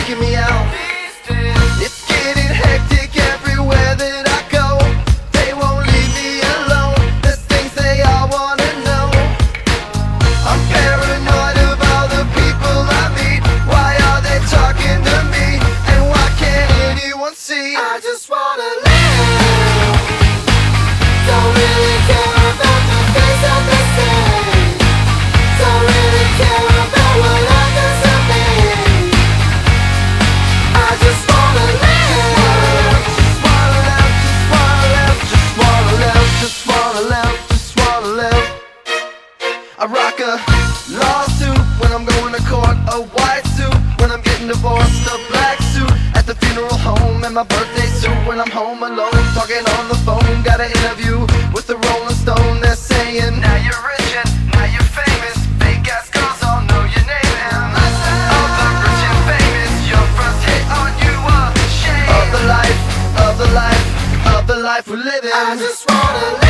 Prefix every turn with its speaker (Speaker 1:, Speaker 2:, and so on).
Speaker 1: freaking me out. In my birthday suit when I'm home alone, talking on the phone. Got an interview with the Rolling Stone. They're saying, Now you're rich and now you're famous. Fake ass girls all know your name. And all the rich and famous, your first hit on you a shame of the life, of the life, of the life we're living. I just wanna